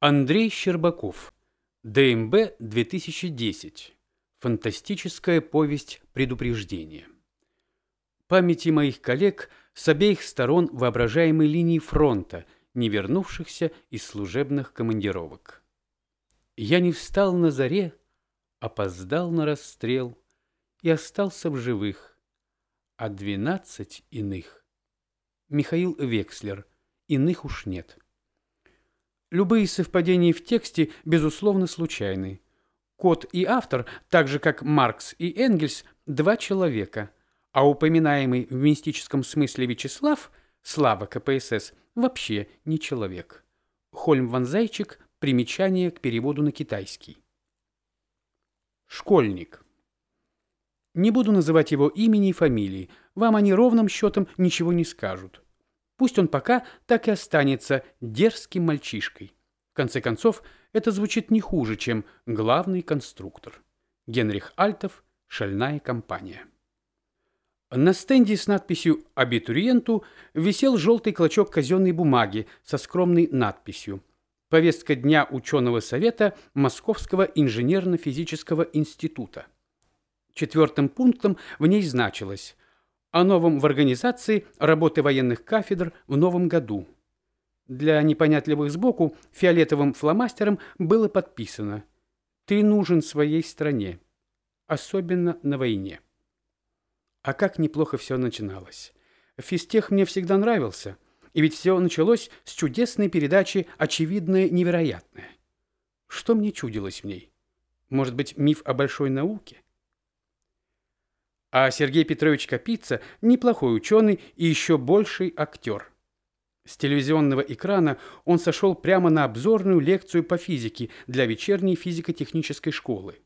Андрей Щербаков. ДМБ 2010. Фантастическая повесть предупреждения. Памяти моих коллег с обеих сторон воображаемой линии фронта, не вернувшихся из служебных командировок. Я не встал на заре, опоздал на расстрел и остался в живых, а двенадцать иных. Михаил Векслер. Иных уж нет. Любые совпадения в тексте, безусловно, случайны. Кот и автор, так же как Маркс и Энгельс, два человека, а упоминаемый в мистическом смысле Вячеслав, слава КПСС, вообще не человек. Хольм Ван Зайчик, примечание к переводу на китайский. Школьник. Не буду называть его имени и фамилии, вам они ровным счетом ничего не скажут. Пусть он пока так и останется дерзким мальчишкой. В конце концов, это звучит не хуже, чем главный конструктор. Генрих Альтов «Шальная компания». На стенде с надписью «Абитуриенту» висел желтый клочок казенной бумаги со скромной надписью «Повестка дня ученого совета Московского инженерно-физического института». Четвертым пунктом в ней значилось о новом в организации работы военных кафедр в новом году. Для непонятливых сбоку фиолетовым фломастером было подписано «Ты нужен своей стране, особенно на войне». А как неплохо все начиналось. Физтех мне всегда нравился, и ведь все началось с чудесной передачи «Очевидное невероятное». Что мне чудилось в ней? Может быть, миф о большой науке? А Сергей Петрович Капица – неплохой ученый и еще больший актер. С телевизионного экрана он сошел прямо на обзорную лекцию по физике для вечерней физико-технической школы.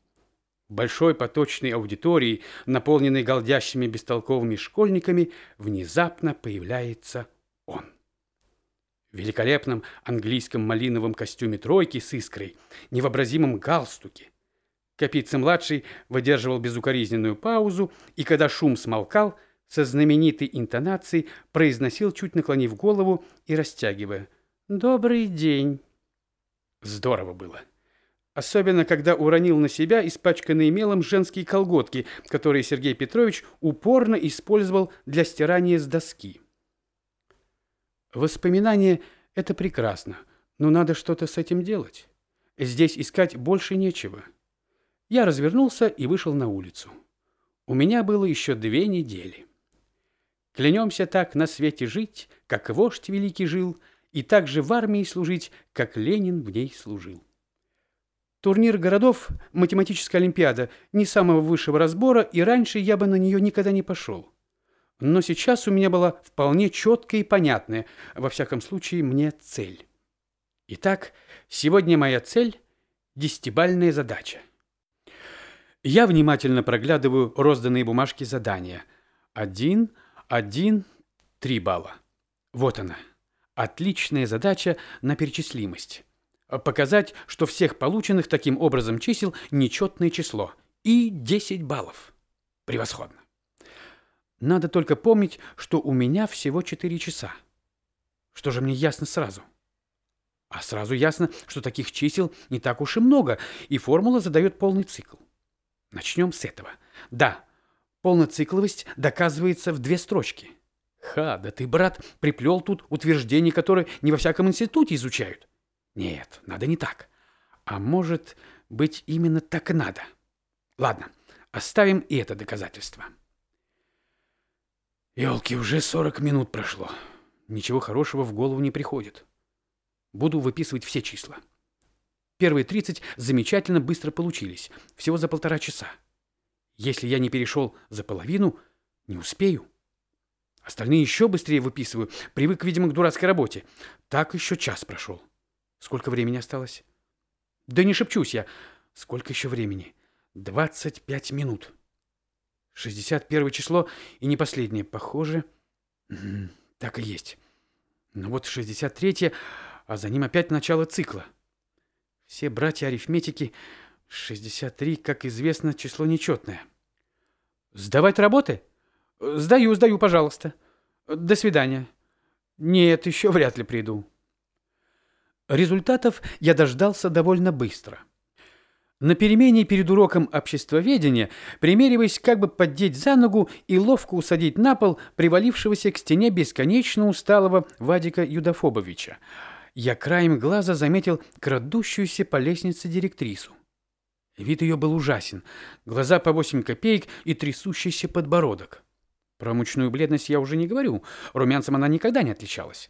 Большой поточной аудитории, наполненной голдящими бестолковыми школьниками, внезапно появляется он. В великолепном английском малиновом костюме тройки с искрой, невообразимом галстуке, Капица-младший выдерживал безукоризненную паузу, и когда шум смолкал, со знаменитой интонацией произносил, чуть наклонив голову и растягивая. «Добрый день». Здорово было. Особенно, когда уронил на себя испачканные мелом женские колготки, которые Сергей Петрович упорно использовал для стирания с доски. Воспоминания — это прекрасно, но надо что-то с этим делать. Здесь искать больше нечего. Я развернулся и вышел на улицу. У меня было еще две недели. Клянемся так на свете жить, как вождь великий жил, и так же в армии служить, как Ленин в ней служил. Турнир городов, математическая олимпиада, не самого высшего разбора, и раньше я бы на нее никогда не пошел. Но сейчас у меня была вполне четкая и понятная, во всяком случае, мне цель. Итак, сегодня моя цель – десятибальная задача. Я внимательно проглядываю розданные бумажки задания. Один, один, три балла. Вот она. Отличная задача на перечислимость. Показать, что всех полученных таким образом чисел нечетное число. И 10 баллов. Превосходно. Надо только помнить, что у меня всего 4 часа. Что же мне ясно сразу? А сразу ясно, что таких чисел не так уж и много, и формула задает полный цикл. Начнем с этого. Да, полноцикловость доказывается в две строчки. Ха, да ты, брат, приплел тут утверждение, которое не во всяком институте изучают. Нет, надо не так. А может быть, именно так и надо. Ладно, оставим и это доказательство. Елки, уже 40 минут прошло. Ничего хорошего в голову не приходит. Буду выписывать все числа. Первые 30 замечательно быстро получились, всего за полтора часа. Если я не перешел за половину, не успею. Остальные еще быстрее выписываю, привык, видимо, к дурацкой работе. Так еще час прошел. Сколько времени осталось? Да не шепчусь я. Сколько еще времени? 25 минут. 61 число и не последнее. Похоже, так и есть. Ну вот 63 а за ним опять начало цикла. Все братья арифметики 63, как известно, число нечетное. Сдавать работы? Сдаю, сдаю, пожалуйста. До свидания. Нет, еще вряд ли приду. Результатов я дождался довольно быстро. На перемене перед уроком обществоведения, примериваясь как бы поддеть за ногу и ловко усадить на пол привалившегося к стене бесконечно усталого Вадика Юдафобовича, я краем глаза заметил крадущуюся по лестнице директрису. Вид ее был ужасен. Глаза по восемь копеек и трясущийся подбородок. Про мучную бледность я уже не говорю. Румянцем она никогда не отличалась.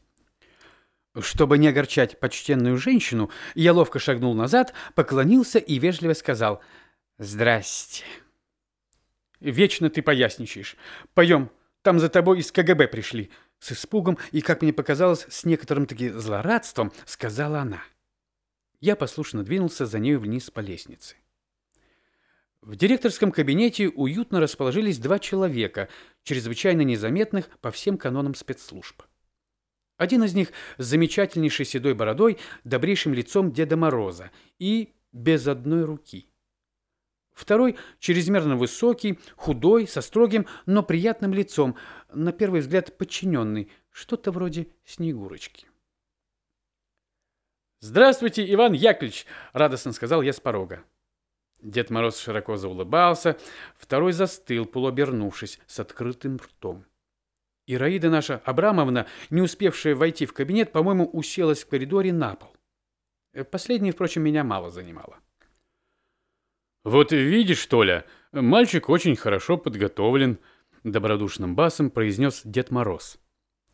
Чтобы не огорчать почтенную женщину, я ловко шагнул назад, поклонился и вежливо сказал «Здрасте». «Вечно ты поясничаешь. Пойдем, там за тобой из КГБ пришли». С испугом и, как мне показалось, с некоторым таки злорадством сказала она. Я послушно двинулся за нею вниз по лестнице. В директорском кабинете уютно расположились два человека, чрезвычайно незаметных по всем канонам спецслужб. Один из них с замечательнейшей седой бородой, добрейшим лицом Деда Мороза и без одной руки. Второй чрезмерно высокий, худой, со строгим, но приятным лицом, на первый взгляд подчиненный, что-то вроде Снегурочки. «Здравствуйте, Иван Яковлевич!» — радостно сказал я с порога. Дед Мороз широко заулыбался, второй застыл, полуобернувшись, с открытым ртом. Ираида наша Абрамовна, не успевшая войти в кабинет, по-моему, уселась в коридоре на пол. Э, последнее, впрочем, меня мало занимало. «Вот видишь, Толя, мальчик очень хорошо подготовлен», — добродушным басом произнес Дед Мороз.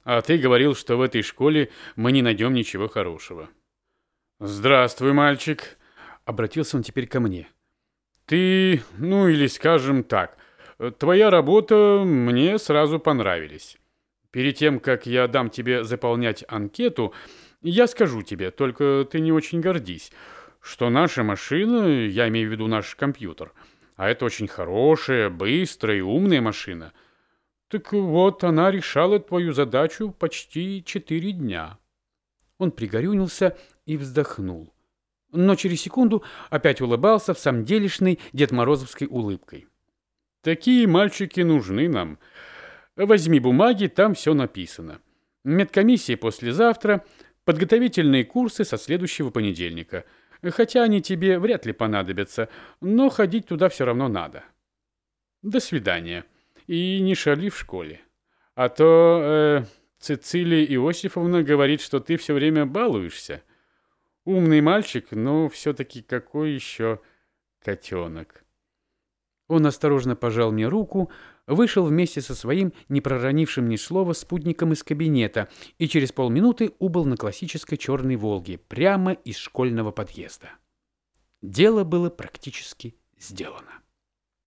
«А ты говорил, что в этой школе мы не найдем ничего хорошего». «Здравствуй, мальчик», — обратился он теперь ко мне. Ты, ну или скажем так, твоя работа мне сразу понравились. Перед тем, как я дам тебе заполнять анкету, я скажу тебе, только ты не очень гордись, что наша машина, я имею в виду наш компьютер, а это очень хорошая, быстрая и умная машина. Так вот, она решала твою задачу почти четыре дня. Он пригорюнился и вздохнул но через секунду опять улыбался в самом делешной Дед Морозовской улыбкой. «Такие мальчики нужны нам. Возьми бумаги, там все написано. Медкомиссия послезавтра, подготовительные курсы со следующего понедельника. Хотя они тебе вряд ли понадобятся, но ходить туда все равно надо. До свидания. И не шали в школе. А то э, Цицилия Иосифовна говорит, что ты все время балуешься». Умный мальчик, но все-таки какой еще котенок. Он осторожно пожал мне руку, вышел вместе со своим, не проронившим ни слова, спутником из кабинета и через полминуты убыл на классической черной «Волге» прямо из школьного подъезда. Дело было практически сделано.